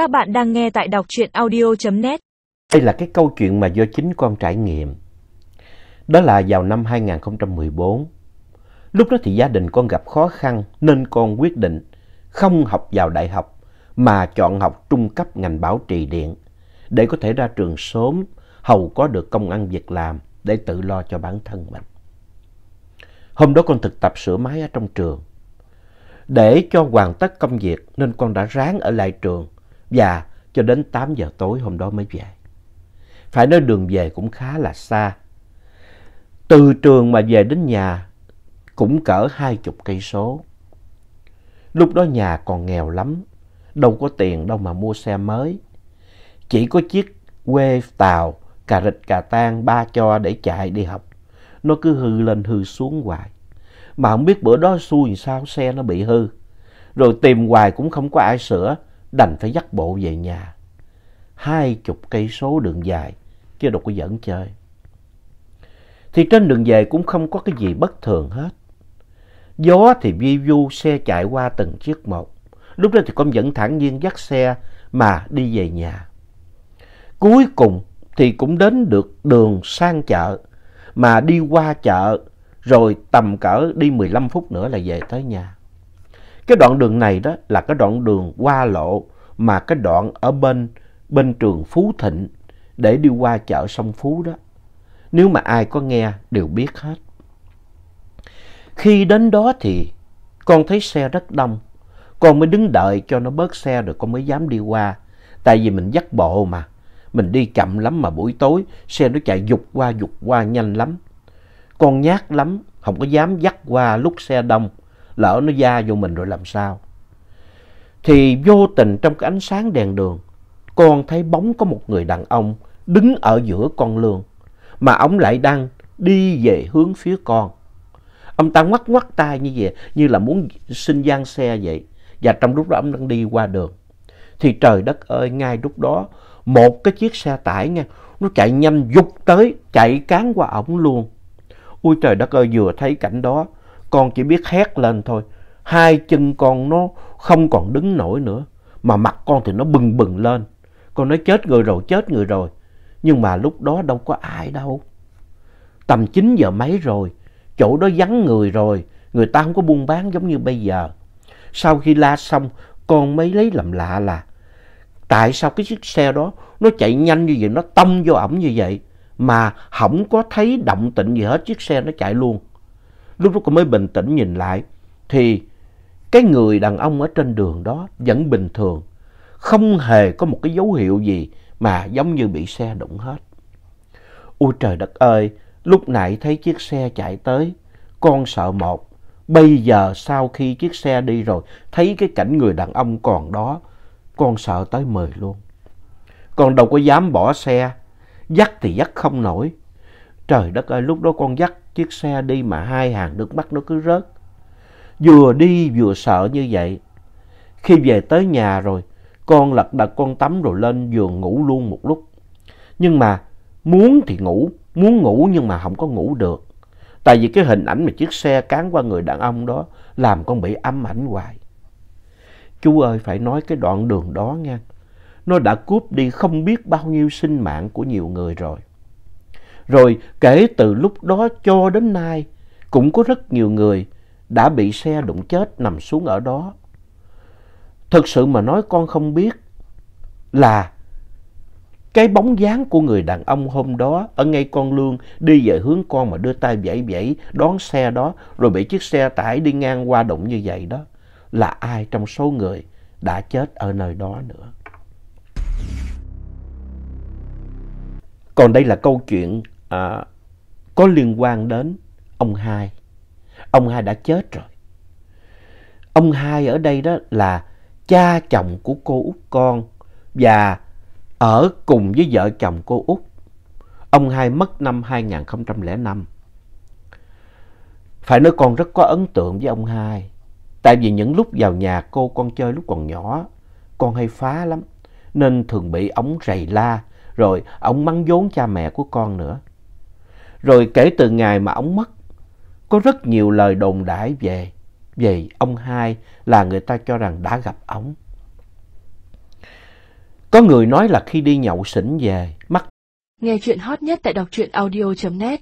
Các bạn đang nghe tại đọc truyện audio.net. Đây là cái câu chuyện mà do chính con trải nghiệm. Đó là vào năm 2014. Lúc đó thì gia đình con gặp khó khăn nên con quyết định không học vào đại học, mà chọn học trung cấp ngành bảo trì điện, để có thể ra trường sớm, hầu có được công ăn việc làm để tự lo cho bản thân mình. Hôm đó con thực tập sửa máy ở trong trường. Để cho hoàn tất công việc nên con đã ráng ở lại trường và cho đến 8 giờ tối hôm đó mới về. Phải nói đường về cũng khá là xa. Từ trường mà về đến nhà cũng cỡ hai chục cây số. Lúc đó nhà còn nghèo lắm, đâu có tiền đâu mà mua xe mới. Chỉ có chiếc quê tàu, cà rịch cà tan, ba cho để chạy đi học. Nó cứ hư lên hư xuống hoài. Mà không biết bữa đó xui sao xe nó bị hư. Rồi tìm hoài cũng không có ai sửa, đành phải dắt bộ về nhà. Hai chục cây số đường dài, chứ đâu có dẫn chơi. Thì trên đường về cũng không có cái gì bất thường hết. Gió thì vi vu, xe chạy qua từng chiếc một. Lúc đó thì con vẫn thản nhiên dắt xe mà đi về nhà. Cuối cùng thì cũng đến được đường sang chợ mà đi qua chợ rồi tầm cỡ đi 15 phút nữa là về tới nhà. Cái đoạn đường này đó là cái đoạn đường qua lộ mà cái đoạn ở bên bên trường Phú Thịnh để đi qua chợ sông Phú đó. Nếu mà ai có nghe đều biết hết. Khi đến đó thì con thấy xe rất đông. Con mới đứng đợi cho nó bớt xe rồi con mới dám đi qua. Tại vì mình dắt bộ mà. Mình đi chậm lắm mà buổi tối xe nó chạy dục qua dục qua nhanh lắm. Con nhát lắm, không có dám dắt qua lúc xe đông. Lỡ nó da vô mình rồi làm sao? Thì vô tình trong cái ánh sáng đèn đường, con thấy bóng có một người đàn ông đứng ở giữa con lương. Mà ông lại đang đi về hướng phía con. Ông ta ngoắt ngoắt tay như vậy, như là muốn xin gian xe vậy. Và trong lúc đó ông đang đi qua đường. Thì trời đất ơi, ngay lúc đó, một cái chiếc xe tải nha, nó chạy nhanh dục tới, chạy cán qua ổng luôn. Ôi trời đất ơi, vừa thấy cảnh đó, con chỉ biết hét lên thôi. Hai chân con nó không còn đứng nổi nữa, mà mặt con thì nó bừng bừng lên. Con nói chết người rồi, chết người rồi. Nhưng mà lúc đó đâu có ai đâu. Tầm 9 giờ mấy rồi, chỗ đó vắng người rồi, người ta không có buôn bán giống như bây giờ. Sau khi la xong, con mới lấy làm lạ là tại sao cái chiếc xe đó nó chạy nhanh như vậy, nó tông vô ổng như vậy mà không có thấy động tĩnh gì hết, chiếc xe nó chạy luôn. Lúc đó cô mới bình tĩnh nhìn lại thì cái người đàn ông ở trên đường đó vẫn bình thường, không hề có một cái dấu hiệu gì mà giống như bị xe đụng hết. Ôi trời đất ơi, lúc nãy thấy chiếc xe chạy tới, con sợ một. Bây giờ sau khi chiếc xe đi rồi, thấy cái cảnh người đàn ông còn đó, con sợ tới mười luôn. Con đâu có dám bỏ xe, dắt thì dắt không nổi. Trời đất ơi, lúc đó con dắt chiếc xe đi mà hai hàng nước mắt nó cứ rớt. Vừa đi vừa sợ như vậy. Khi về tới nhà rồi, con lật đật con tắm rồi lên giường ngủ luôn một lúc. Nhưng mà muốn thì ngủ, muốn ngủ nhưng mà không có ngủ được. Tại vì cái hình ảnh mà chiếc xe cán qua người đàn ông đó làm con bị ám ảnh hoài. Chú ơi, phải nói cái đoạn đường đó nha. Nó đã cướp đi không biết bao nhiêu sinh mạng của nhiều người rồi. Rồi kể từ lúc đó cho đến nay, cũng có rất nhiều người đã bị xe đụng chết nằm xuống ở đó. Thực sự mà nói con không biết là cái bóng dáng của người đàn ông hôm đó, ở ngay con lương, đi về hướng con mà đưa tay vẫy vẫy, đón xe đó, rồi bị chiếc xe tải đi ngang qua đụng như vậy đó, là ai trong số người đã chết ở nơi đó nữa. Còn đây là câu chuyện à, có liên quan đến ông hai. Ông hai đã chết rồi. Ông hai ở đây đó là cha chồng của cô út con và ở cùng với vợ chồng cô út. Ông hai mất năm 2005. Phải nói con rất có ấn tượng với ông hai. Tại vì những lúc vào nhà cô con chơi lúc còn nhỏ, con hay phá lắm. Nên thường bị ống rầy la, rồi ống mắng vốn cha mẹ của con nữa. Rồi kể từ ngày mà ông mất, có rất nhiều lời đồn đãi về, về ông hai là người ta cho rằng đã gặp ông. Có người nói là khi đi nhậu xỉn về, mắt Nghe chuyện hot nhất tại đọc truyện audio.net